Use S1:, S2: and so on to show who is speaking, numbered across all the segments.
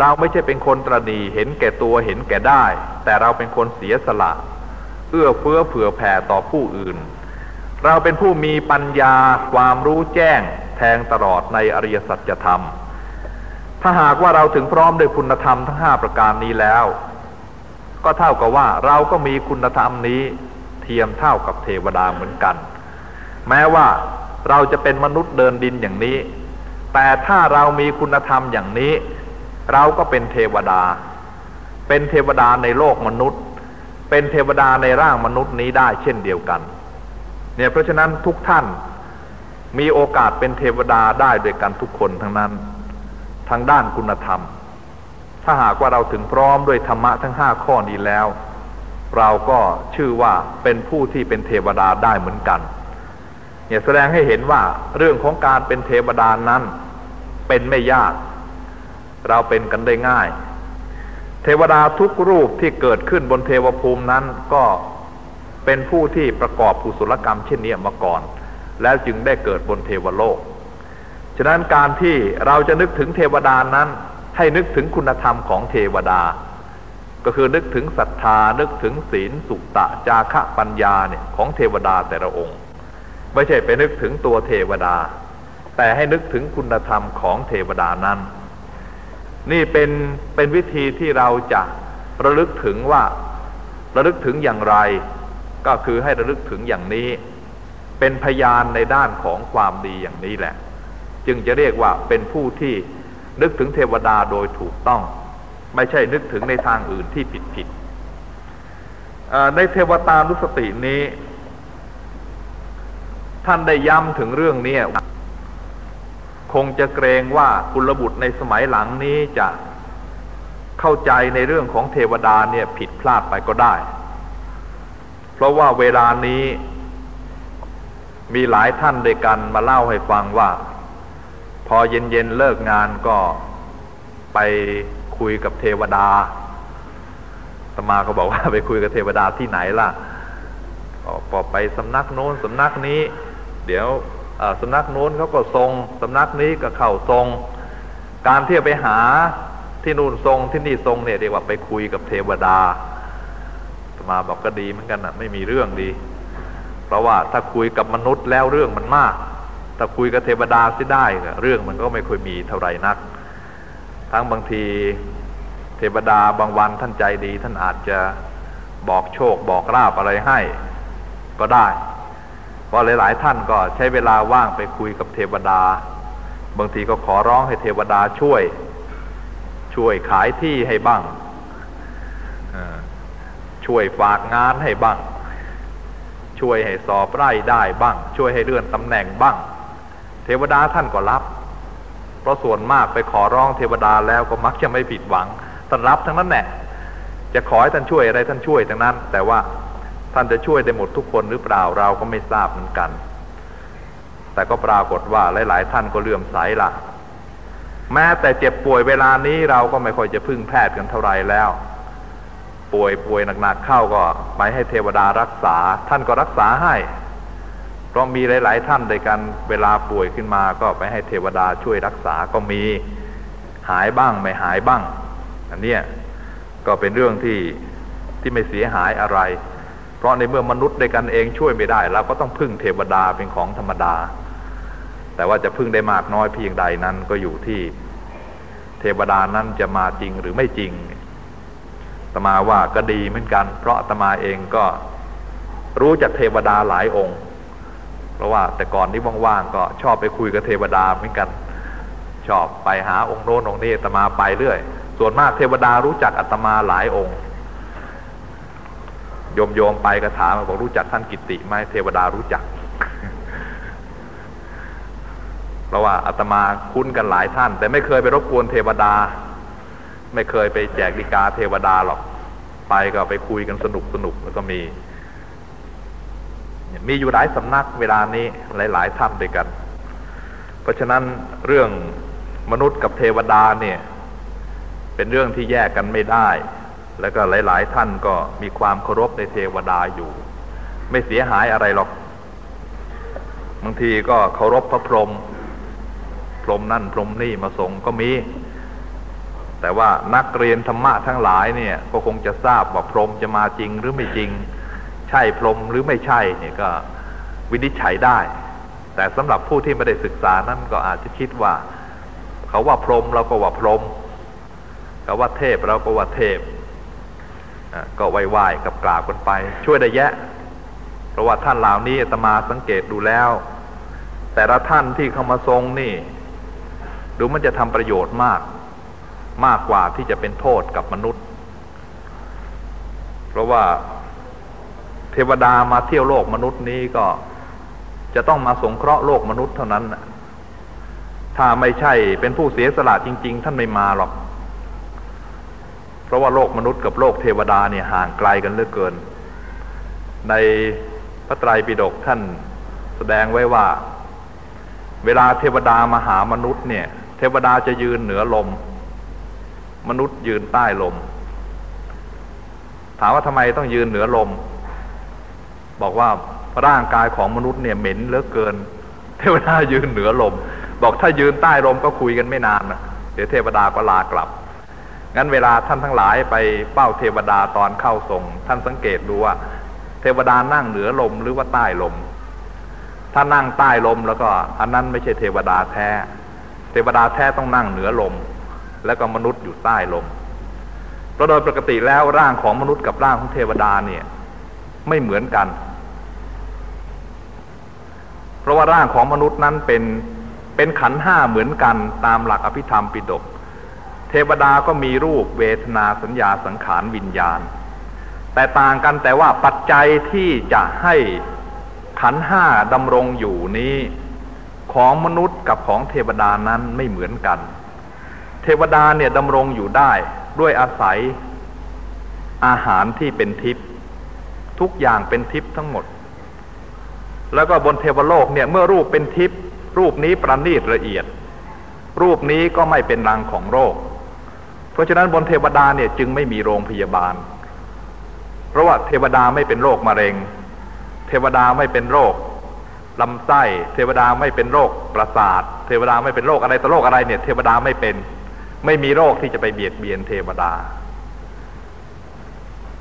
S1: เราไม่ใช่เป็นคนตรณีเห็นแก่ตัวเห็นแก่ได้ แต่เราเป็นคนเสียสละ เอื้อเฟื้อเผื่อแผ่ต่อผู้อื่น เราเป็นผู้มีปัญญาความรู้แจ้ง แทงตลอดในอริยสัจธรรม ถ้าหากว่าเราถึงพร้อมด้วยคุณธรรมทั้งห้าประการนี้แล้ว ก็เท่ากับว่าเราก็มีคุณธรรมนี้เทียมเท่ากับเทวดาเหมือนกัน แม้ว่าเราจะเป็นมนุษย์เดินดินอย่างนี้ แต่ถ้าเรามีคุณธรรมอย่างนี้ เราก็เป็นเทวดา เป็นเทวดาในโลกมนุษย์ เป็นเทวดาในร่างมนุษย์นี้ได้เช่นเดียวกัน เนี่ยเพราะฉะนั้นทุกท่านมีโอกาสเป็นเทวดาได้ด้วยกันทุกคนทั้งนั้น ทางด้านคุณธรรม ถ้าหากว่าเราถึงพร้อมด้วยธรรมะทั้งห้าข้อนี้แล้ว เราก็ชื่อว่าเป็นผู้ที่เป็นเทวดาได้เหมือนกัน เนี่ยแสดงให้เห็นว่าเรื่องของการเป็นเทวดานั้นเป็นไม่ยาก เราเป็นกันได้ง่าย เทวดาทุกรูปที่เกิดขึ้นบนเทวภูมินั้นก็เป็นผู้ที่ประกอบกุศลกรรมเช่นนี้มาก่อน แล้วจึงได้เกิดบนเทวโลก ฉะนั้นการที่เราจะนึกถึงเทวดานั้น ให้นึกถึงคุณธรรมของเทวดา ก็คือนึกถึงศรัทธา นึกถึงศีลสุตตะจาคะปัญญาเนี่ยของเทวดาแต่ละองค์ ไม่ใช่ไปนึกถึงตัวเทวดา แต่ให้นึกถึงคุณธรรมของเทวดานั้น นี่เป็นเป็นวิธีที่เราจะระลึกถึงว่าระลึกถึงอย่างไร ก็คือให้ระลึกถึงอย่างนี้ เป็นพยานในด้านของความดีอย่างนี้แหละ จึงจะเรียกว่าเป็นผู้ที่นึกถึงเทวดาโดยถูกต้อง ไม่ใช่นึกถึงในทางอื่นที่ผิดผิดในเทวตานุสตินี้ ท่านได้ย้ำถึงเรื่องนี้ คงจะเกรงว่ากุลบุตรในสมัยหลังนี้จะเข้าใจในเรื่องของเทวดาเนี่ยผิดพลาดไปก็ได้ เพราะว่าเวลานี้มีหลายท่านด้วยกันมาเล่าให้ฟังว่า พอเย็นๆเลิกงานก็ไปคุยกับเทวดาตมาก็บอกว่าไปคุยกับเทวดาที่ไหนล่ะพอไปสำนักโน้นสำนักนี้ เดี๋ยว สำนักโน้นเขาก็ทรงสำนักนี้ก็เข้าทรง การที่ไปหาที่นู่นทรงที่นี่ทรงเนี่ยเรียกว่าไปคุยกับเทวดาสมาบอกก็ดีเหมือนกันนะไม่มีเรื่องดี เพราะว่าถ้าคุยกับมนุษย์แล้วเรื่องมันมาก ถ้าคุยกับเทวดาซิได้เรื่องมันก็ไม่ค่อยมีเท่าไหร่นัก ทั้งบางทีเทวดาบางวันท่านใจดี ท่านอาจจะบอกโชคบอกราบอะไรให้ ก็ได้ ราะหลาย ๆ ท่านก็ใช้เวลาว่างไปคุยกับเทวดา บางทีก็ขอร้องให้เทวดาช่วย ช่วยขายที่ให้บ้าง ช่วยฝากงานให้บ้าง ช่วยให้สอบไร่ได้บ้าง ช่วยให้เลื่อนตำแหน่งบ้าง เทวดาท่านก็รับ เพราะส่วนมากไปขอร้องเทวดาแล้วก็มักจะไม่ผิดหวังท่านรับทั้งนั้นแหละจะขอให้ท่านช่วยอะไรท่านช่วยทั้งนั้น แต่ว่า ท่านจะช่วยได้หมดทุกคนหรือเปล่าเราก็ไม่ทราบเหมือนกัน แต่ก็ปรากฏว่าหลาย ๆ ท่านก็เลื่อมใสละแม้แต่เจ็บป่วยเวลานี้เราก็ไม่ค่อยจะพึ่งแพทย์กันเท่าไรแล้ว ป่วยป่วยหนักๆเข้าก็ไปให้เทวดารักษา ท่านก็รักษาให้ เพราะมีหลาย ๆ ท่านด้วยกันเวลาป่วยขึ้นมาก็ไปให้เทวดาช่วยรักษาก็มีหายบ้างไม่หายบ้าง อันนี้ก็เป็นเรื่องที่ที่ไม่เสียหายอะไร ราะในเมื่อมนุษย์ด้วยกันเองช่วยไม่ได้เราก็ต้องพึ่งเทวดาเป็นของธรรมดา แต่ว่าจะพึ่งได้มากน้อยเพียงใดนั้นก็อยู่ที่เทวดานั้นจะมาจริงหรือไม่จริงตมาว่าก็ดีเหมือนกัน เพราะตมาเองก็รู้จักเทวดาหลายองค์ เพราะว่าแต่ก่อนนี้ว่างๆก็ชอบไปคุยกับเทวดาเหมือนกัน ชอบไปหาองค์โน้นองค์นี้ตมาไปเรื่อย ส่วนมากเทวดารู้จักอาตมาหลายองค์ โยมโยมไปก็ถามบอกรู้จักท่านกิติไหมเทวดารู้จัก เพราะว่าอาตมาคุ้นกันหลายท่าน แต่ไม่เคยไปรบกวนเทวดา ไม่เคยไปแจกดิกาเทวดาหรอก ไปก็ไปคุยกันสนุกสนุกแล้วก็มี มีอยู่หลายสำนักเวลานี้หลาย ๆ ท่านด้วยกัน เพราะฉะนั้นเรื่องมนุษย์กับเทวดาเนี่ย เป็นเรื่องที่แยกกันไม่ได้ แล้วก็หลาย ๆ ท่านก็มีความเคารพในเทวดาอยู่ ไม่เสียหายอะไรหรอก บางทีก็เคารพพระพรหมพรหมนั่นพรหมนี่มาส่งก็มี แต่ว่านักเรียนธรรมะทั้งหลายเนี่ย ก็คงจะทราบว่าพรหมจะมาจริงหรือไม่จริง ใช่พรหมหรือไม่ใช่เนี่ยก็วินิจฉัยได้ แต่สำหรับผู้ที่ไม่ได้ศึกษานั้นก็อาจจะคิดว่า เขาว่าพรหมเราก็ว่าพรหมเขาว่าเทพเราก็ว่าเทพ ก็ไหว้ๆกับกราบกันไป ช่วยได้แยะ เพราะว่าท่านเหล่านี้ตมาสังเกตดูแล้ว แต่ละท่านที่เข้ามาทรงนี่ ดูมันจะทำประโยชน์มาก มากกว่าที่จะเป็นโทษกับมนุษย์ เพราะว่าเทวดามาเที่ยวโลกมนุษย์นี้ก็จะต้องมาสงเคราะห์โลกมนุษย์เท่านั้นถ้าไม่ใช่เป็นผู้เสียสละจริง ๆ ท่านไม่มาหรอก เพราะว่าโลกมนุษย์กับโลกเทวดาเนี่ยห่างไกลกันเหลือเกิน ในพระไตรปิฎกท่านแสดงไว้ว่า เวลาเทวดามาหามนุษย์เนี่ย เทวดาจะยืนเหนือลม มนุษย์ยืนใต้ลม ถามว่าทำไมต้องยืนเหนือลม บอกว่าร่างกายของมนุษย์เนี่ยเหม็นเหลือเกิน เทวดายืนเหนือลม บอกถ้ายืนใต้ลมก็คุยกันไม่นานนะเดี๋ยวเทวดาก็ลากลับ งั้นเวลาท่านทั้งหลายไปเป้าเทวดาตอนเข้าทรง ท่านสังเกตดูว่า เทวดานั่งเหนือลมหรือว่าใต้ลม ถ้านั่งใต้ลมแล้วก็ อันนั้นไม่ใช่เทวดาแท้ เทวดาแท้ต้องนั่งเหนือลม แล้วก็มนุษย์อยู่ใต้ลมเพราะโดยปกติแล้วร่างของมนุษย์กับร่างของเทวดาเนี่ย ไม่เหมือนกัน เพราะว่าร่างของมนุษย์นั้นเป็นเป็นขันห้าเหมือนกันตามหลักอภิธรรมปิฎก ทวดาก็มีรูปเวทนาสัญญาสังขารวิญญาณ แต่ต่างกันแต่ว่าปัจจัยที่จะให้ขันห้าดำรงอยู่นี้ ของมนุษย์กับของเทวดานั้นไม่เหมือนกัน เทวดาเนี่ยดำรงอยู่ได้ด้วยอาศัยอาหารที่เป็นทิพย์ทุกอย่างเป็นทิพย์ทั้งหมด แล้วก็บนเทวโลกเนี่ยเมื่อรูปเป็นทิพย์รูปนี้ประณีตละเอียด รูปนี้ก็ไม่เป็นรังของโรค เพราะฉะนั้นบนเทวดาเนี่ยจึงไม่มีโรงพยาบาล เพราะว่าเทวดาไม่เป็นโรคมะเร็ง เทวดาไม่เป็นโรคลำไส้ เทวดาไม่เป็นโรคประสาท เทวดาไม่เป็นโรคอะไรต่อโรคอะไรเนี่ย เทวดาไม่เป็น ไม่มีโรคที่จะไปเบียดเบียนเทวดา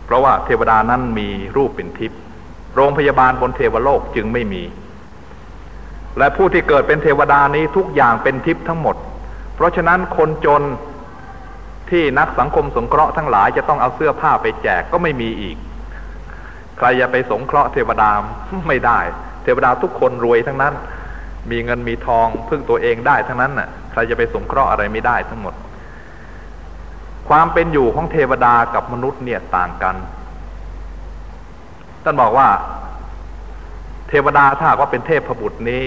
S1: เพราะว่าเทวดานั้นมีรูปเป็นทิพย์ โรงพยาบาลบนเทวโลกจึงไม่มี และผู้ที่เกิดเป็นเทวดานี้ทุกอย่างเป็นทิพย์ทั้งหมด เพราะฉะนั้นคนจน ที่นักสังคมสงเคราะห์ทั้งหลายจะต้องเอาเสื้อผ้าไปแจกก็ไม่มีอีก ใครจะไปสงเคราะห์เทวดาไม่ได้ เทวดาทุกคนรวยทั้งนั้น มีเงินมีทองพึ่งตัวเองได้ทั้งนั้นน่ะ ใครจะไปสงเคราะห์อะไรไม่ได้ทั้งหมด ความเป็นอยู่ของเทวดากับมนุษย์เนี่ยต่างกันท่านบอกว่า เทวดาถ้าว่าเป็นเทพบุตรนี้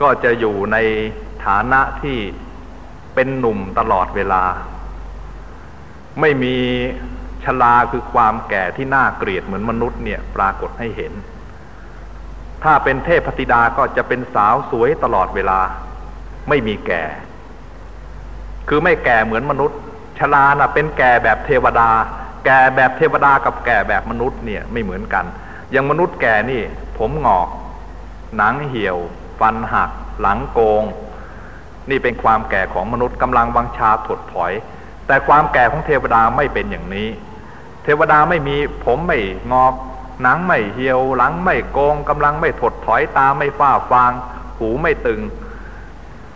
S1: ก็จะอยู่ในฐานะที่ เป็นหนุ่มตลอดเวลา ไม่มีชลาคือความแก่ที่น่าเกลียดเหมือนมนุษย์เนี่ยปรากฏให้เห็น ถ้าเป็นเทพธิดาก็จะเป็นสาวสวยตลอดเวลา ไม่มีแก่ คือไม่แก่เหมือนมนุษย์ชลาน่ะเป็นแก่แบบเทวดา แก่แบบเทวดากับแก่แบบมนุษย์เนี่ยไม่เหมือนกัน อย่างมนุษย์แก่นี่ ผมหงอก หนังเหี่ยว ฟันหัก หลังโกง นี่เป็นความแก่ของมนุษย์กำลังวังชาถดถอย แต่ความแก่ของเทวดาไม่เป็นอย่างนี้ เทวดาไม่มีผมไม่งอก หนังไม่เหี่ยว หลังไม่โกงกำลังไม่ถดถอยตาไม่ฝ้าฟาง หูไม่ตึง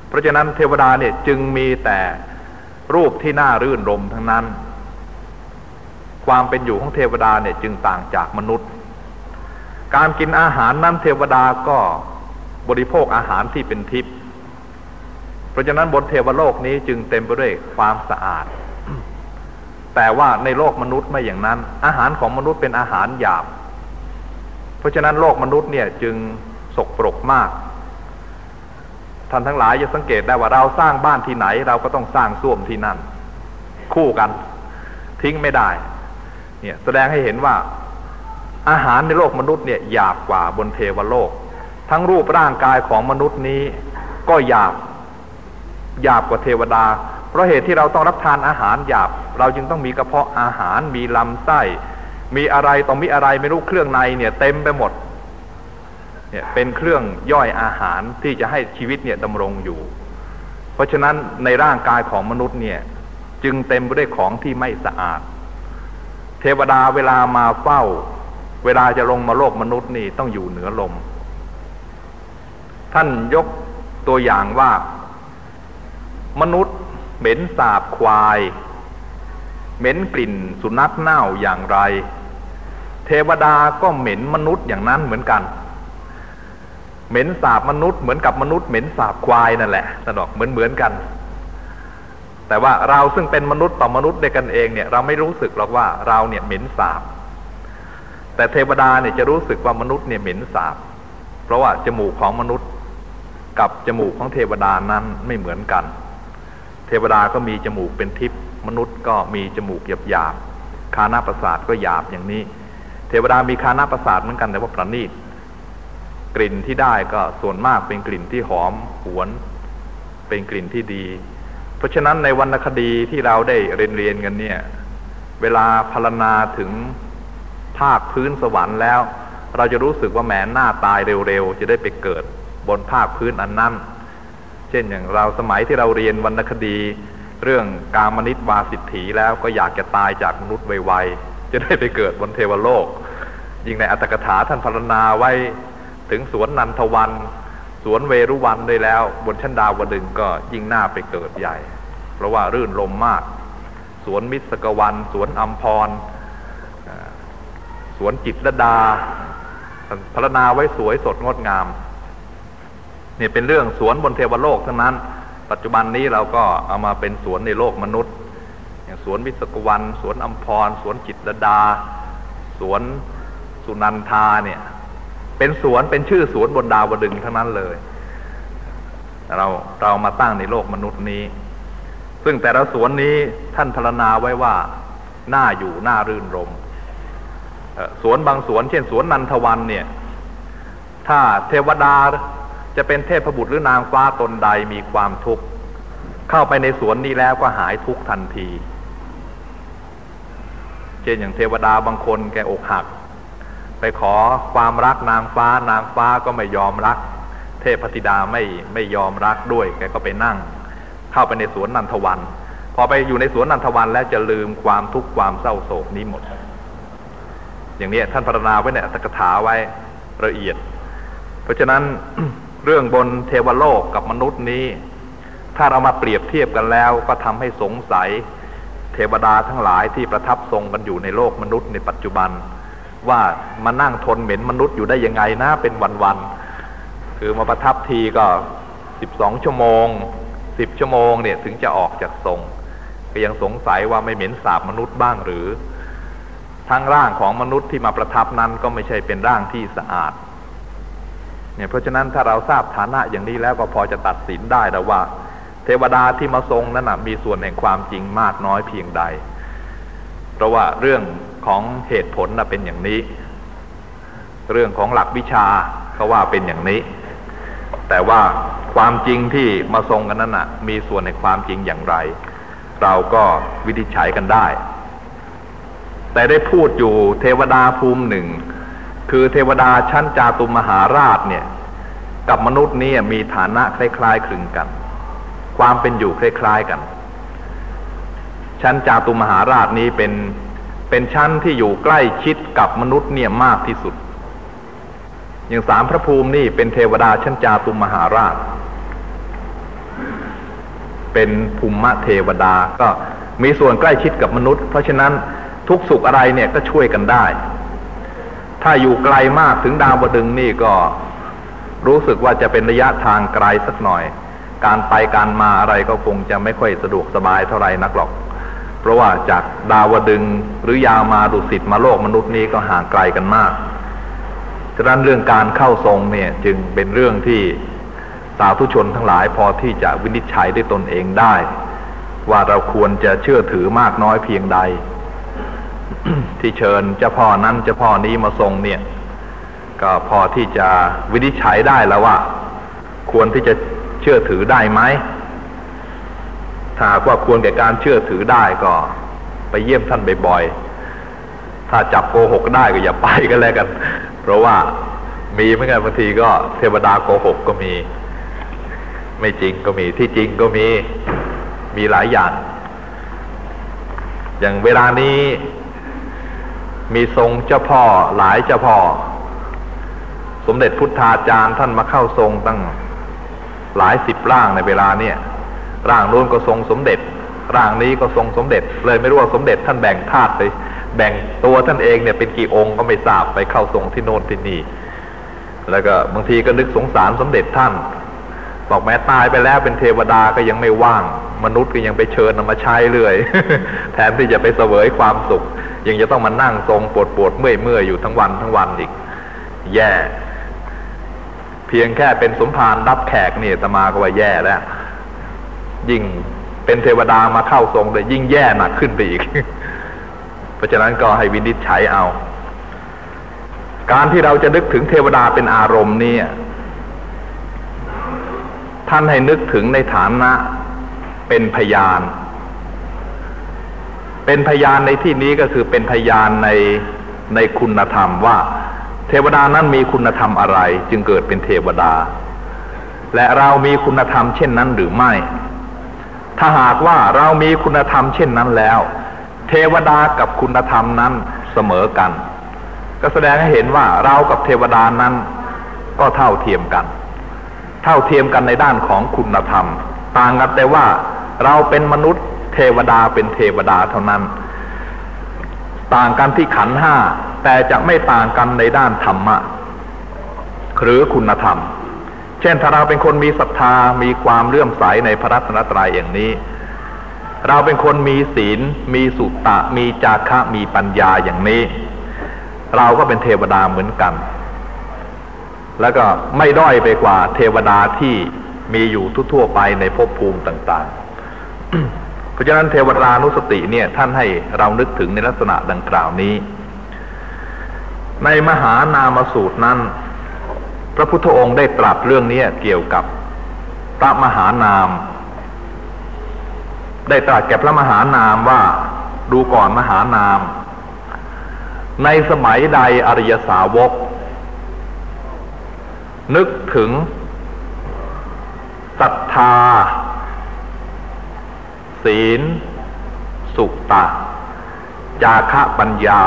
S1: เพราะฉะนั้นเทวดาเนี่ยจึงมีแต่รูปที่น่ารื่นรมทั้งนั้น ความเป็นอยู่ของเทวดาเนี่ยจึงต่างจากมนุษย์ การกินอาหารนั้นเทวดาก็บริโภคอาหารที่เป็นทิพย์ ราะฉะนั้นบนเทวโลกนี้จึงเต็มไปด้วยความสะอาด แต่ว่าในโลกมนุษย์ไม่อย่างนั้น อาหารของมนุษย์เป็นอาหารหยาบ เพราะฉะนั้นโลกมนุษย์เนี่ยจึงสกปรกมาก ท่านทั้งหลายจะสังเกตได้ว่าเราสร้างบ้านที่ไหน เราก็ต้องสร้างส้วมที่นั่น คู่กัน ทิ้งไม่ได้ เนี่ยแสดงให้เห็นว่าอาหารในโลกมนุษย์เนี่ยหยาบกว่าบนเทวโลก ทั้งรูปร่างกายของมนุษย์นี้ก็หยาบ หยาบกว่าเทวดา เพราะเหตุที่เราต้องรับทานอาหารหยาบ เราจึงต้องมีกระเพาะอาหาร มีลำไส้ มีอะไรต้องมีอะไรไม่รู้เครื่องในเนี่ยเต็มไปหมด เนี่ยเป็นเครื่องย่อยอาหารที่จะให้ชีวิตเนี่ยดำรงอยู่ เพราะฉะนั้นในร่างกายของมนุษย์เนี่ยจึงเต็มไปด้วยของที่ไม่สะอาด เทวดาเวลามาเฝ้า เวลาจะลงมาโลกมนุษย์นี่ต้องอยู่เหนือลม ท่านยกตัวอย่างว่า มนุษย์ เหม็นสาบควาย เหม็นกลิ่นสุนัขเน่าอย่างไร เทวดาก็เหม็นมนุษย์อย่างนั้นเหมือนกัน เหม็นสาบมนุษย์เหมือนกับมนุษย์เหม็นสาบควายนั่นแหละสนอกเหมือนเหมือนกัน แต่ว่าเราซึ่งเป็นมนุษย์ต่อมนุษย์ด้วยกันเองเนี่ยเราไม่รู้สึกหรอกว่าเราเนี่ยเหม็นสาบแต่เทวดาเนี่ยจะรู้สึกว่ามนุษย์เนี่ยเหม็นสาบ เพราะว่าจมูกของมนุษย์กับจมูกของเทวดานั้นไม่เหมือนกัน เทวดาก็มีจมูกเป็นทิพย์มนุษย์ก็มีจมูกหยาบหยาบคานาประสาทก็หยาบอย่างนี้ เทวดามีคานาประสาทเหมือนกันแต่ว่าประณีตกลิ่นที่ได้ก็ส่วนมากเป็นกลิ่นที่หอมหวน เป็นกลิ่นที่ดี เพราะฉะนั้นในวรรณคดีที่เราได้เรียนเรียนกันเนี่ย เวลาพรรณนาถึงภาคพื้นสวรรค์แล้ว เราจะรู้สึกว่าแหมหน้าตายเร็วๆ จะได้ไปเกิดบนภาคพื้นอันนั้น เช่นอย่างเราสมัยที่เราเรียนวรรณคดี เรื่องกามนิตวาสิทธีแล้วก็อยากจะตายจากมนุษย์ไวๆจะได้ไปเกิดบนเทวโลก ยิ่งในอัตถกถาท่านพรรณนาไว้ถึงสวนนันทวันสวนเวรุวันด้วยแล้ว บนชั้นดาวดึงก็ยิ่งหน้าไปเกิดใหญ่ เพราะว่ารื่นลมมาก สวนมิสกวัน สวนอัมพรสวนจิตรดาพรรณนาไว้สวยสดงดงาม นี่เป็นเรื่องสวนบนเทวโลกทั้งนั้น ปัจจุบันนี้เราก็เอามาเป็นสวนในโลกมนุษย์ อย่างสวนวิศกวัน สวนอัมพร สวนจิตรดา สวนสุนันทาเนี่ย เป็นสวนเป็นชื่อสวนบนดาวดึงทั้งนั้นเลย เราเรามาตั้งในโลกมนุษย์นี้ ซึ่งแต่ละสวนนี้ท่านพรณนาไว้ว่าน่าอยู่น่ารื่นรมสวนบางสวน เช่น สวนนันทวันเนี่ย ถ้าเทวดา จะเป็นเทพบุตรหรือนางฟ้าตนใดมีความทุกข์ เข้าไปในสวนนี้แล้วก็หายทุกข์ทันที เช่นอย่างเทวดาบางคนแกอกหัก ไปขอความรักนางฟ้านางฟ้าก็ไม่ยอมรัก เทพธิดาไม่ไม่ยอมรักด้วย แกก็ไปนั่ง เข้าไปในสวนนันทวัน พอไปอยู่ในสวนนันทวันแล้วจะลืมความทุกข์ความเศร้าโศกนี้หมด อย่างนี้ท่านพรรณนาไว้ในอัตถกถาไว้ละเอียด เพราะฉะนั้น เรื่องบนเทวโลกกับมนุษย์นี้ ถ้าเรามาเปรียบเทียบกันแล้วก็ทำให้สงสัย เทวดาทั้งหลายที่ประทับทรงกันอยู่ในโลกมนุษย์ในปัจจุบัน ว่ามานั่งทนเหม็นมนุษย์อยู่ได้ยังไงนะเป็นวันๆคือมาประทับทีก็สิบสองชั่วโมงสิบชั่วโมงเนี่ยถึงจะออกจากทรงก็ยังสงสัยว่าไม่เหม็นสาบมนุษย์บ้างหรือ ทั้งร่างของมนุษย์ที่มาประทับนั้นก็ไม่ใช่เป็นร่างที่สะอาด เนี่ยเพราะฉะนั้นถ้าเราทราบฐานะอย่างนี้แล้วก็พอจะตัดสินได้แล้วว่า เทวดาที่มาทรงนั้นนะมีส่วนแห่งความจริงมากน้อยเพียงใด เพราะว่าเรื่องของเหตุผลนะเป็นอย่างนี้ เรื่องของหลักวิชาเขาว่าเป็นอย่างนี้ แต่ว่าความจริงที่มาทรงกันนั้นนะมีส่วนในความจริงอย่างไร เราก็วินิจฉัยกันได้ แต่ได้พูดอยู่เทวดาภูมิหนึ่ง คือเทวดาชั้นจาตุมหาราชเนี่ย กับมนุษย์นี่มีฐานะคล้ายๆคลึงกัน ความเป็นอยู่คล้ายๆกัน ชั้นจาตุมหาราชนี้เป็นเป็นชั้นที่อยู่ใกล้ชิดกับมนุษย์เนี่ยมากที่สุด อย่างสามพระภูมินี่เป็นเทวดาชั้นจาตุมหาราช เป็นภูมิเทวดาก็มีส่วนใกล้ชิดกับมนุษย์ เพราะฉะนั้นทุกสุขอะไรเนี่ยก็ช่วยกันได้ ถ้าอยู่ไกลมากถึงดาวดึงนี่ก็รู้สึกว่าจะเป็นระยะทางไกลสักหน่อย การไปการมาอะไรก็คงจะไม่ค่อยสะดวกสบายเท่าไหร่นักหรอก เพราะว่าจากดาวดึงหรือยาวมาดุสิตมาโลกมนุษย์นี้ก็ห่างไกลกันมาก ฉะนั้นเรื่องการเข้าทรงเนี่ยจึงเป็นเรื่องที่สาธุชนทั้งหลายพอที่จะวินิจฉัยได้ตนเองได้ ว่าเราควรจะเชื่อถือมากน้อยเพียงใด ที่เชิญเจ้าพ่อนั้นเจ้าพ่อนี้มาทรงเนี่ย ก็พอที่จะวินิจฉัยได้แล้วว่า ควรที่จะเชื่อถือได้ไหมถ้าว่าควรแก่การเชื่อถือได้ก็ ไปเยี่ยมท่านบ่อยๆถ้าจับโกหกได้ก็อย่าไปก็แล้วกัน เพราะว่ามีเหมือนกันบางทีก็เทวดาโกหกก็มี ไม่จริงก็มีที่จริงก็มีมีหลายอย่าง อย่างเวลานี้ มีทรงเจ้าพ่อหลายเจ้าพ่อ สมเด็จพุทธาจารย์ท่านมาเข้าทรงตั้งหลายสิบร่างในเวลาเนี่ยร่างนู้นก็ทรงสมเด็จ ร่างนี้ก็ทรงสมเด็จ เลยไม่รู้ว่าสมเด็จท่านแบ่งธาตุไป แบ่งตัวท่านเองเนี่ยเป็นกี่องค์ก็ไม่ทราบไปเข้าทรงที่โน่นที่นี่ แล้วก็บางทีก็นึกสงสารสมเด็จท่าน บอกแม้ตายไปแล้วเป็นเทวดาก็ยังไม่ว่าง มนุษย์ก็ยังไปเชิญนำมาใช้เรื่อย แทนที่จะไปเสวยความสุข ยังจะต้องมานั่งทรงปวดปวดเมื่อยเมื่อยอยู่ทั้งวันทั้งวันอีก แย่ เพียงแค่เป็นสมภารรับแขกนี่ตมาก็ว่าแย่แล้ว ยิ่งเป็นเทวดามาเข้าทรงเลยยิ่งแย่หนักขึ้นไปอีก เพราะฉะนั้นก็ให้วินิจฉัยเอา การที่เราจะนึกถึงเทวดาเป็นอารมณ์นี่ท่านให้นึกถึงในฐานะเป็นพยาน เป็นพยานในที่นี้ก็คือเป็นพยานในในคุณธรรมว่า เทวดานั้นมีคุณธรรมอะไร จึงเกิดเป็นเทวดา และเรามีคุณธรรมเช่นนั้นหรือไม่ ถ้าหากว่าเรามีคุณธรรมเช่นนั้นแล้ว เทวดากับคุณธรรมนั้นเสมอกัน ก็แสดงให้เห็นว่าเรากับเทวดานั้นก็เท่าเทียมกัน เท่าเทียมกันในด้านของคุณธรรม ต่างกันแต่ว่าเราเป็นมนุษย์ เทวดาเป็นเทวดาเท่านั้น ต่างกันที่ขันห้า แต่จะไม่ต่างกันในด้านธรรมะ หรือคุณธรรม เช่นถ้าเราเป็นคนมีศรัทธามีความเลื่อมใสในพระรัตนตรัยอย่างนี้ เราเป็นคนมีศีล มีสุตตะ มีจาคะมีปัญญาอย่างนี้ เราก็เป็นเทวดาเหมือนกัน แล้วก็ไม่ด้อยไปกว่าเทวดาที่มีอยู่ทั่วๆไปในภพภูมิต่าง ๆ เพราะฉะนั้นเทวดานุสติเนี่ยท่านให้เรานึกถึงในลักษณะดังกล่าวนี้ ในมหานามสูตรนั้น พระพุทธองค์ได้ตรัสเรื่องนี้เกี่ยวกับพระมหานาม ได้ตรัสแก่พระมหานามว่าดูก่อนมหานาม ในสมัยใดอริยสาวก นึกถึงศรัทธา ศีล สุตะ จาคะปัญญา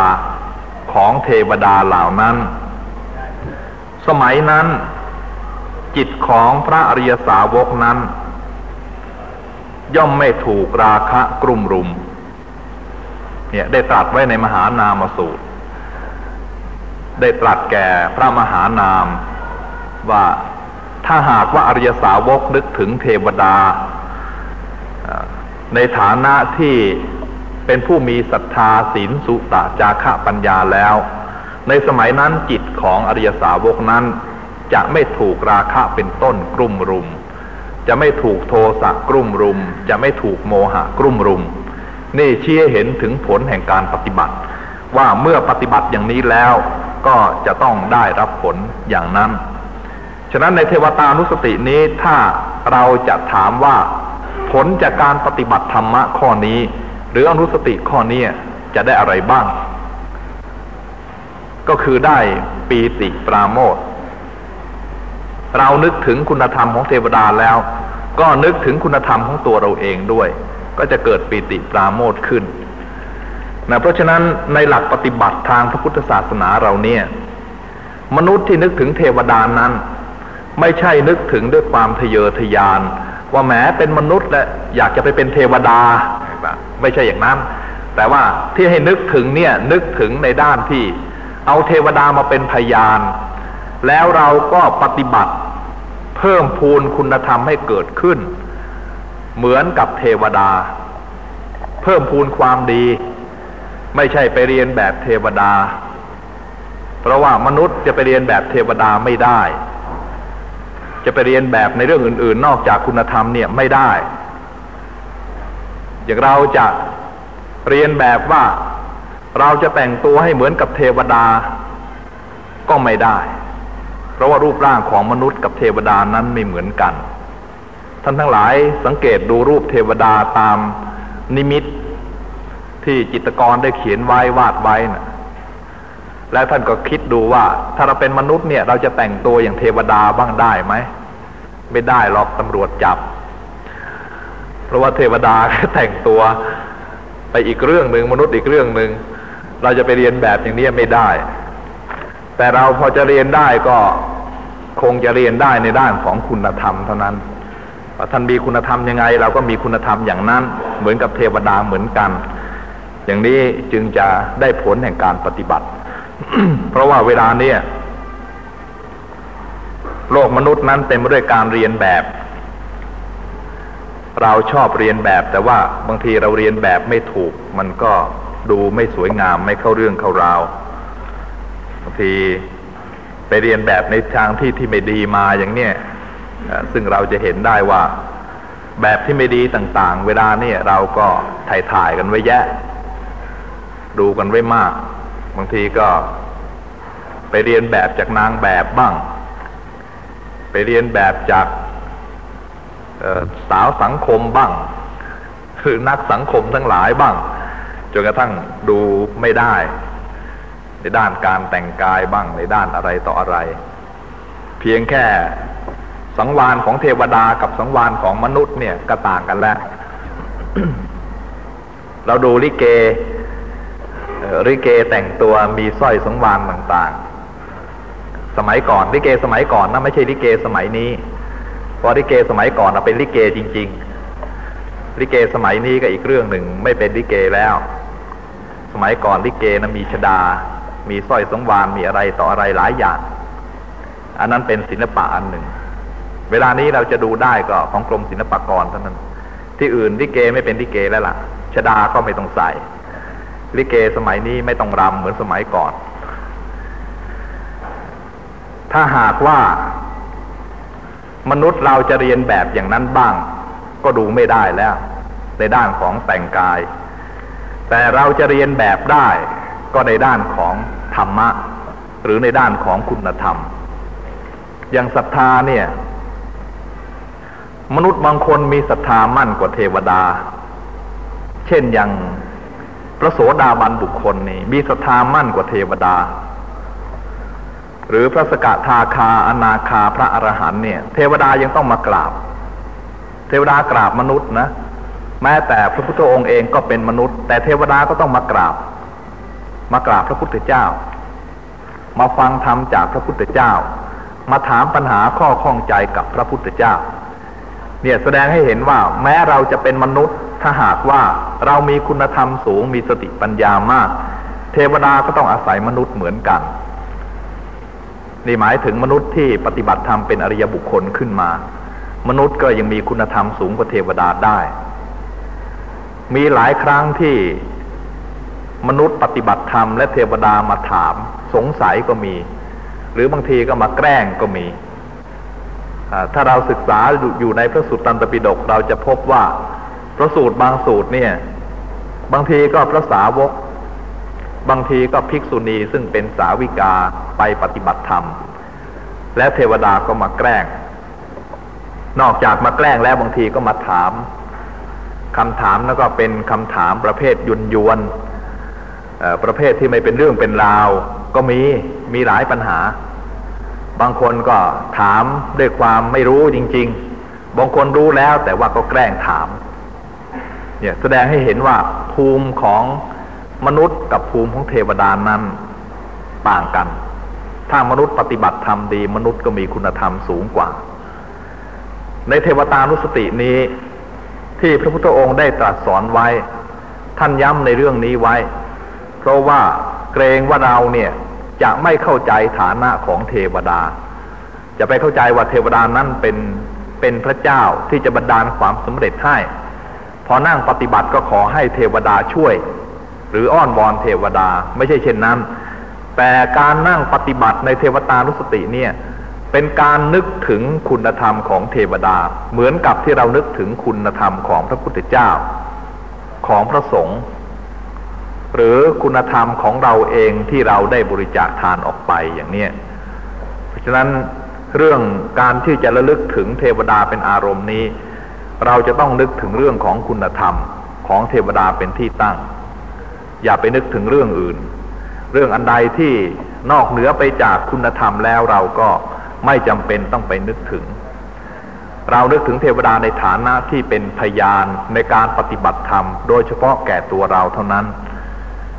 S1: ของเทวดาเหล่านั้น สมัยนั้น จิตของพระอริยสาวกนั้น ย่อมไม่ถูกราคะกลุ่มรุม เนี่ยได้ตรัสไว้ในมหานามสูตร ได้ตรัสแก่พระมหานามว่าถ้าหากว่าอริยสาวกนึกถึงเทวดา ในฐานะที่เป็นผู้มีศรัทธาศีลสุตะจาระปัญญาแล้ว ในสมัยนั้นจิตของอริยสาวกนั้น จะไม่ถูกราคะเป็นต้นกลุ่มรุม จะไม่ถูกโทสะกลุ่มรุม จะไม่ถูกโมหะกลุ่มรุม นี่ชี้ให้เห็นถึงผลแห่งการปฏิบัติ ว่าเมื่อปฏิบัติอย่างนี้แล้วก็จะต้องได้รับผลอย่างนั้น ฉะนั้นในเทวตานุสตินี้ถ้าเราจะถามว่า ผลจากการปฏิบัติธรรมะข้อนี้ หรืออนุสติข้อนี้จะได้อะไรบ้าง ก็คือได้ปีติปราโมทเรานึกถึงคุณธรรมของเทวดาแล้ว ก็นึกถึงคุณธรรมของตัวเราเองด้วย ก็จะเกิดปีติปราโมทขึ้นนะเพราะฉะนั้นในหลักปฏิบัติทางพระพุทธศาสนาเราเนี่ยมนุษย์ที่นึกถึงเทวดานั้น ไม่ใช่นึกถึงด้วยความทะเยอทะยาน ว่าแหมเป็นมนุษย์และอยากจะไปเป็นเทวดา ไม่ใช่อย่างนั้น แต่ว่าที่ให้นึกถึงเนี่ยนึกถึงในด้านที่ เอาเทวดามาเป็นพยาน แล้วเราก็ปฏิบัติเพิ่มพูนคุณธรรมให้เกิดขึ้น เหมือนกับเทวดา เพิ่มพูนความดี ไม่ใช่ไปเรียนแบบเทวดา เพราะว่ามนุษย์จะไปเรียนแบบเทวดาไม่ได้ จะไปเรียนแบบในเรื่องอื่น ๆ นอกจากคุณธรรมเนี่ยไม่ได้ อย่างเราจะเรียนแบบว่าเราจะแต่งตัวให้เหมือนกับเทวดาก็ไม่ได้ เพราะว่ารูปร่างของมนุษย์กับเทวดานั้นไม่เหมือนกัน ท่านทั้งหลายสังเกตดูรูปเทวดาตามนิมิตที่จิตกรได้เขียนไว้วาดไว้นะ แล้วท่านก็คิดดูว่า ถ้าเราเป็นมนุษย์เนี่ย เราจะแต่งตัวอย่างเทวดาบ้างได้ไหม ไม่ได้หรอกตำรวจจับ เพราะว่าเทวดาแต่งตัวไปอีกเรื่องหนึ่งมนุษย์อีกเรื่องหนึ่งเราจะไปเรียนแบบอย่างนี้ไม่ได้ แต่เราพอจะเรียนได้ก็คงจะเรียนได้ในด้านของคุณธรรมเท่านั้นท่านมีคุณธรรมยังไง เราก็มีคุณธรรมอย่างนั้น เหมือนกับเทวดาเหมือนกัน อย่างนี้จึงจะได้ผลแห่งการปฏิบัติ เพราะว่าเวลาเนี้ยโลกมนุษย์นั้นเต็มไปด้วยการเรียนแบบ เราชอบเรียนแบบ แต่ว่าบางทีเราเรียนแบบไม่ถูก มันก็ดูไม่สวยงามไม่เข้าเรื่องเข้าราวบางทีไปเรียนแบบในทางที่ที่ไม่ดีมาอย่างเนี้ยซึ่งเราจะเห็นได้ว่า แบบที่ไม่ดีต่าง ๆ เวลาเนี่ยเราก็ถ่ายถ่ายกันไว้แยะ ดูกันไว้มาก บางทีก็ไปเรียนแบบจากนางแบบบ้าง ไปเรียนแบบจากสาวสังคมบ้างหรือนักสังคมทั้งหลายบ้าง จนกระทั่งดูไม่ได้ ในด้านการแต่งกายบ้างในด้านอะไรต่ออะไร เพียงแค่สังวานของเทวดากับสังวานของมนุษย์เนี่ยก็ต่างกันแล้ว เราดูลิเก ลิเกแต่งตัวมีสร้อยสังวานต่างๆ สมัยก่อนลิเกสมัยก่อนนะไม่ใช่ลิเกสมัยนี้พอลิเกสมัยก่อนนะเป็นลิเกจริงๆลิเกสมัยนี้ก็อีกเรื่องหนึ่งไม่เป็นลิเกแล้ว สมัยก่อนลิเกนะมีชดา มีสร้อยสังวานมีอะไรต่ออะไรหลายอย่าง อันนั้นเป็นศิลปะอันหนึ่ง เวลานี้เราจะดูได้ก็ของกรมศิลปากรเท่านั้น ที่อื่นลิเกไม่เป็นลิเกแล้วล่ะ ชดาก็ไม่ต้องใส่ ลิเกสมัยนี้ไม่ต้องรำเหมือนสมัยก่อน ถ้าหากว่ามนุษย์เราจะเรียนแบบอย่างนั้นบ้าง ก็ดูไม่ได้แล้ว ในด้านของแต่งกาย แต่เราจะเรียนแบบได้ ก็ในด้านของธรรมะ หรือในด้านของคุณธรรม อย่างศรัทธาเนี่ย มนุษย์บางคนมีศรัทธามั่นกว่าเทวดา เช่นอย่าง พระโสดาบันบุคคลนี่มีศรัทธามั่นกว่าเทวดา หรือพระสกทาคาอนาคาพระอรหันเนี่ย เทวดายังต้องมากราบ เทวดากราบมนุษย์นะ แม้แต่พระพุทธองค์เองก็เป็นมนุษย์ แต่เทวดาก็ต้องมากราบ มากราบพระพุทธเจ้า มาฟังธรรมจากพระพุทธเจ้า มาถามปัญหาข้อข้องใจกับพระพุทธเจ้า เนี่ยแสดงให้เห็นว่าแม้เราจะเป็นมนุษย์ ถ้าหากว่าเรามีคุณธรรมสูงมีสติปัญญามาก เทวดาก็ต้องอาศัยมนุษย์เหมือนกันนี่หมายถึงมนุษย์ที่ปฏิบัติธรรมเป็นอริยบุคคลขึ้นมา มนุษย์ก็ยังมีคุณธรรมสูงกว่าเทวดาได้ มีหลายครั้งที่มนุษย์ปฏิบัติธรรมและเทวดามาถาม สงสัยก็มี หรือบางทีก็มาแกล้งก็มีถ้าเราศึกษาอยู่ในพระสูตตันตปิฎกเราจะพบว่า พระสูตรบางสูตรเนี่ย บางทีก็พระสาวก บางทีก็ภิกษุณีซึ่งเป็นสาวิกาไปปฏิบัติธรรม และเทวดาก็มาแกล้ง นอกจากมาแกล้งแล้วบางทีก็มาถามคำถามแล้วก็เป็นคำถามประเภทยุนยวนประเภทที่ไม่เป็นเรื่องเป็นราว ก็มีมีหลายปัญหา บางคนก็ถามด้วยความไม่รู้จริง ๆ บางคนรู้แล้วแต่ว่าก็แกล้งถาม เนี่ยแสดงให้เห็นว่าภูมิของมนุษย์กับภูมิของเทวดานั้นต่างกัน ถ้ามนุษย์ปฏิบัติธรรมดี มนุษย์ก็มีคุณธรรมสูงกว่า ในเทวตานุสตินี้ ที่พระพุทธองค์ได้ตรัสสอนไว้ ท่านย้ำในเรื่องนี้ไว้ เพราะว่าเกรงว่าเราเนี่ยจะไม่เข้าใจฐานะของเทวดา จะไปเข้าใจว่าเทวดานั้นเป็นเป็นพระเจ้าที่จะบันดาลความสำเร็จให้ พอนั่งปฏิบัติก็ขอให้เทวดาช่วย หรืออ้อนวอนเทวดาไม่ใช่เช่นนั้น แต่การนั่งปฏิบัติในเทวตานุสติเนี่ยเป็นการนึกถึงคุณธรรมของเทวดา เหมือนกับที่เรานึกถึงคุณธรรมของพระพุทธเจ้า ของพระสงฆ์หรือคุณธรรมของเราเองที่เราได้บริจาคทานออกไปอย่างนี้เพราะฉะนั้นเรื่องการที่จะระลึกถึงเทวดาเป็นอารมณ์นี้ เราจะต้องนึกถึงเรื่องของคุณธรรมของเทวดาเป็นที่ตั้ง อย่าไปนึกถึงเรื่องอื่น เรื่องอันใดที่นอกเหนือไปจากคุณธรรมแล้วเราก็ไม่จำเป็นต้องไปนึกถึง เรานึกถึงเทวดาในฐานะที่เป็นพยานในการปฏิบัติธรรม โดยเฉพาะแก่ตัวเราเท่านั้น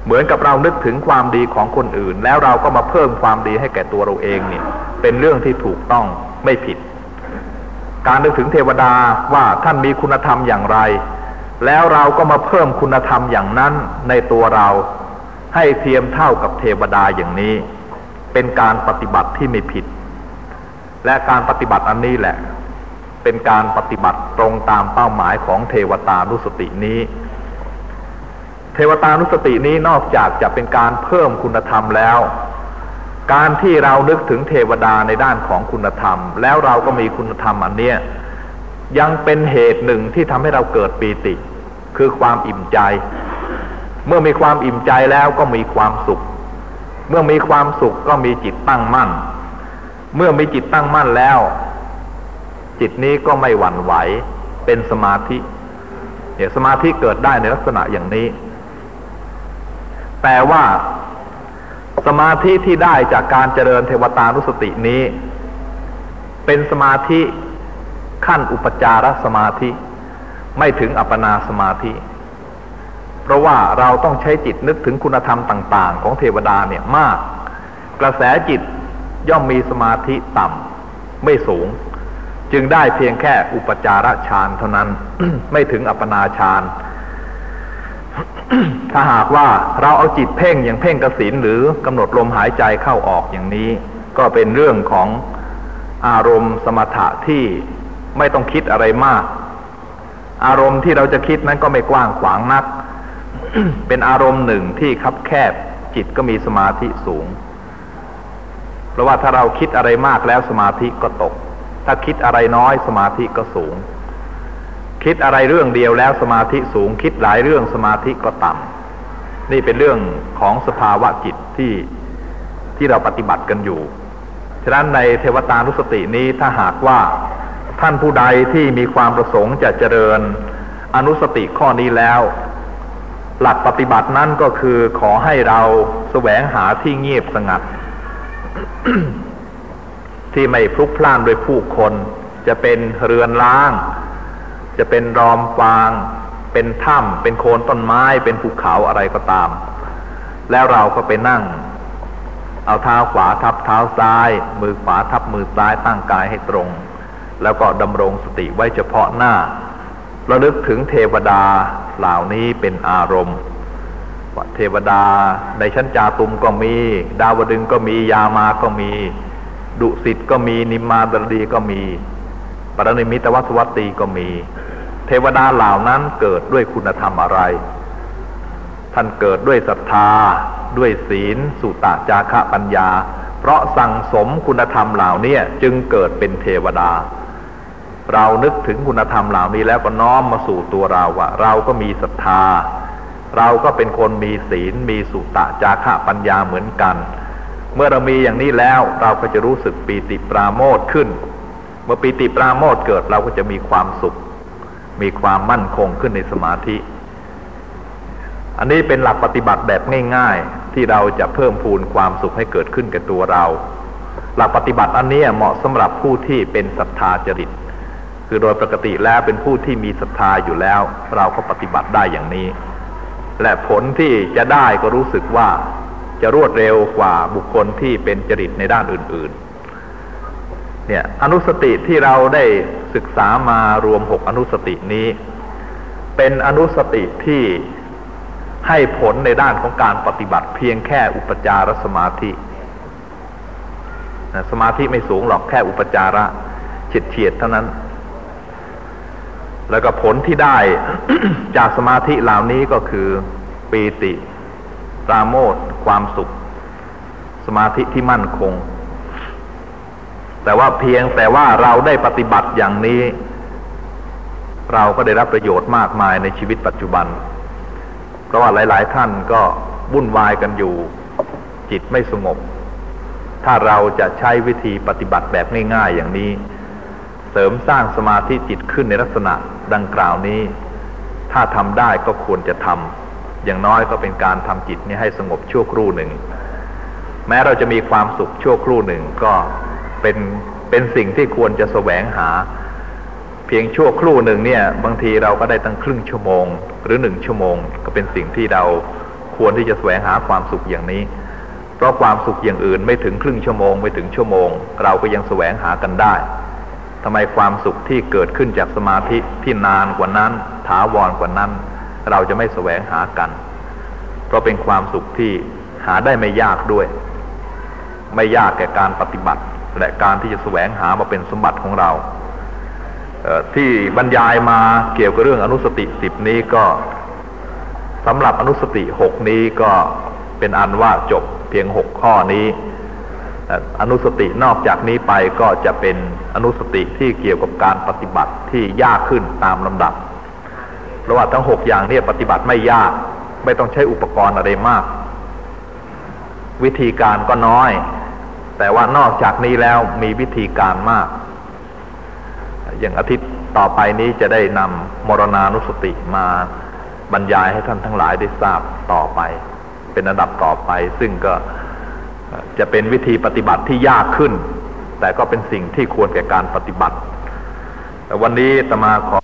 S1: เหมือนกับเรานึกถึงความดีของคนอื่น แล้วเราก็มาเพิ่มความดีให้แก่ตัวเราเองเนี่ย เป็นเรื่องที่ถูกต้องไม่ผิด การนึกถึงเทวดาว่าท่านมีคุณธรรมอย่างไร แล้วเราก็มาเพิ่มคุณธรรมอย่างนั้นในตัวเรา ให้เทียมเท่ากับเทวดาอย่างนี้ เป็นการปฏิบัติที่ไม่ผิด และการปฏิบัติอันนี้แหละ เป็นการปฏิบัติตรงตามเป้าหมายของเทวตานุสตินี้ เทวตานุสตินี้นอกจากจะเป็นการเพิ่มคุณธรรมแล้ว การที่เรานึกถึงเทวดาในด้านของคุณธรรม แล้วเราก็มีคุณธรรมอันเนี้ยยังเป็นเหตุหนึ่งที่ทำให้เราเกิดปีติ คือความอิ่มใจ เมื่อมีความอิ่มใจแล้วก็มีความสุข เมื่อมีความสุขก็มีจิตตั้งมั่น เมื่อมีจิตตั้งมั่นแล้ว จิตนี้ก็ไม่หวั่นไหวเป็นสมาธิเนี่ยสมาธิเกิดได้ในลักษณะอย่างนี้ แต่ว่า สมาธิที่ได้จากการเจริญเทวตานุสตินี้ เป็นสมาธิขั้นอุปจารสมาธิ ไม่ถึงอัปปนาสมาธิ เพราะว่าเราต้องใช้จิตนึกถึงคุณธรรมต่าง ๆ ของเทวดาเนี่ยมาก กระแสจิตย่อมมีสมาธิต่ำไม่สูง จึงได้เพียงแค่อุปจารฌานเท่านั้น ไม่ถึงอัปปนาฌาน ถ้าหากว่าเราเอาจิตเพ่งอย่างเพ่งกสินหรือกำหนดลมหายใจเข้าออกอย่างนี้ ก็เป็นเรื่องของอารมณ์สมถะที่ไม่ต้องคิดอะไรมาก อารมณ์ที่เราจะคิดนั้นก็ไม่กว้างขวางนัก เป็นอารมณ์หนึ่งที่คับแคบ จิตก็มีสมาธิสูง เพราะว่าถ้าเราคิดอะไรมากแล้วสมาธิก็ตก ถ้าคิดอะไรน้อยสมาธิก็สูง คิดอะไรเรื่องเดียวแล้วสมาธิสูงคิดหลายเรื่องสมาธิก็ต่ำนี่เป็นเรื่องของสภาวะจิตที่ที่เราปฏิบัติกันอยู่ ฉะนั้นในเทวตานุสตินี้ถ้าหากว่าท่านผู้ใดที่มีความประสงค์จะเจริญอนุสติข้อนี้แล้ว หลักปฏิบัตินั้นก็คือขอให้เราแสวงหาที่เงียบสงัด ที่ไม่พลุกพล่านโดยผู้คน จะเป็นเรือนล้าง จะเป็นรอมฟาง เป็นถ้ำเป็นโคนต้นไม้ เป็นภูเขาอะไรก็ตาม แล้วเราก็ไปนั่ง เอาเท้าขวาทับเท้าซ้าย มือขวาทับมือซ้ายตั้งกายให้ตรง แล้วก็ดำรงสติไว้เฉพาะหน้าระลึกถึงเทวดาเหล่านี้เป็นอารมณ์เทวดาในชั้นจาตุมก็มี ดาวดึงก็มียามาก็มี ดุสิตก็มีนิมมาดรดีก็มีปรนิมิตวัสวัตตีก็มี เทวดาเหล่านั้นเกิดด้วยคุณธรรมอะไร ท่านเกิดด้วยศรัทธา ด้วยศีล สุตะจาคะปัญญา เพราะสั่งสมคุณธรรมเหล่านี้จึงเกิดเป็นเทวดา เรานึกถึงคุณธรรมเหล่านี้แล้วก็น้อมมาสู่ตัวเราว่าเราก็มีศรัทธา เราก็เป็นคนมีศีล มีสุตะจาคะปัญญาเหมือนกัน เมื่อเรามีอย่างนี้แล้วเราก็จะรู้สึกปีติปราโมทขึ้น เมื่อปีติปราโมทเกิดเราก็จะมีความสุข มีความมั่นคงขึ้นในสมาธิ อันนี้เป็นหลักปฏิบัติแบบง่าย ๆ ที่เราจะเพิ่มพูนความสุขให้เกิดขึ้นกับตัวเรา หลักปฏิบัติอันนี้เหมาะสำหรับผู้ที่เป็นศรัทธาจริต คือโดยปกติแล้วเป็นผู้ที่มีศรัทธาอยู่แล้ว เราก็ปฏิบัติได้อย่างนี้ และผลที่จะได้ก็รู้สึกว่าจะรวดเร็วกว่าบุคคลที่เป็นจริตในด้านอื่น ๆ เนี่ยอนุสติที่เราได้ ศึกษามารวมหกอนุสตินี้ เป็นอนุสติที่ให้ผลในด้านของการปฏิบัติเพียงแค่อุปจารสมาธิสมาธิไม่สูงหรอกแค่อุปจาระเฉียดเฉียดเท่านั้น แล้วก็ผลที่ได้จากสมาธิเหล่านี้ก็คือปีติปราโมทความสุข สมาธิที่มั่นคง แต่ว่าเพียงแต่ว่าเราได้ปฏิบัติอย่างนี้ เราก็ได้รับประโยชน์มากมายในชีวิตปัจจุบัน เพราะว่าหลาย ๆ ท่านก็วุ่นวายกันอยู่ จิตไม่สงบ ถ้าเราจะใช้วิธีปฏิบัติแบบง่าย ๆ อย่างนี้ เสริมสร้างสมาธิจิตขึ้นในลักษณะดังกล่าวนี้ ถ้าทำได้ก็ควรจะทำอย่างน้อยก็เป็นการทำจิตนี้ให้สงบชั่วครู่หนึ่ง แม้เราจะมีความสุขชั่วครู่หนึ่งก็ เป็นเป็นสิ่งที่ควรจะแสวงหา เพียงชั่วครู่หนึ่งเนี่ย บางทีเราก็ได้ตั้งครึ่งชั่วโมง หรือหนึ่งชั่วโมง ก็เป็นสิ่งที่เราควรที่จะแสวงหาความสุขอย่างนี้ เพราะความสุขอย่างอื่นไม่ถึงครึ่งชั่วโมง ไม่ถึงชั่วโมง เราก็ยังแสวงหากันได้ทำไมความสุขที่เกิดขึ้นจากสมาธิที่นานกว่านั้น ถาวรกว่านั้น เราจะไม่แสวงหากัน เพราะเป็นความสุขที่หาได้ไม่ยากด้วย ไม่ยากแก่การปฏิบัติ และการที่จะแสวงหามาเป็นสมบัติของเรา ที่บรรยายมาเกี่ยวกับเรื่องอนุสติสิบนี้ก็สำหรับอนุสติหกนี้ก็เป็นอันว่าจบเพียงหกข้อนี้ อนุสตินอกจากนี้ไปก็จะเป็นอนุสติที่เกี่ยวกับการปฏิบัติที่ยากขึ้นตามลำดับเพราะว่าทั้งหกอย่างนี้ปฏิบัติไม่ยากไม่ต้องใช้อุปกรณ์อะไรมาก วิธีการก็น้อย แต่ว่านอกจากนี้แล้วมีวิธีการมาก อย่างอาทิตย์ต่อไปนี้จะได้นำมรณานุสติมาบรรยายให้ท่านทั้งหลายได้ทราบต่อไป เป็นระดับต่อไป ซึ่งก็จะเป็นวิธีปฏิบัติที่ยากขึ้น แต่ก็เป็นสิ่งที่ควรแก่การปฏิบัติ วันนี้ตมาขอ